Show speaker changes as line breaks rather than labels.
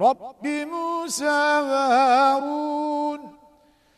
Rabbi Musa. ve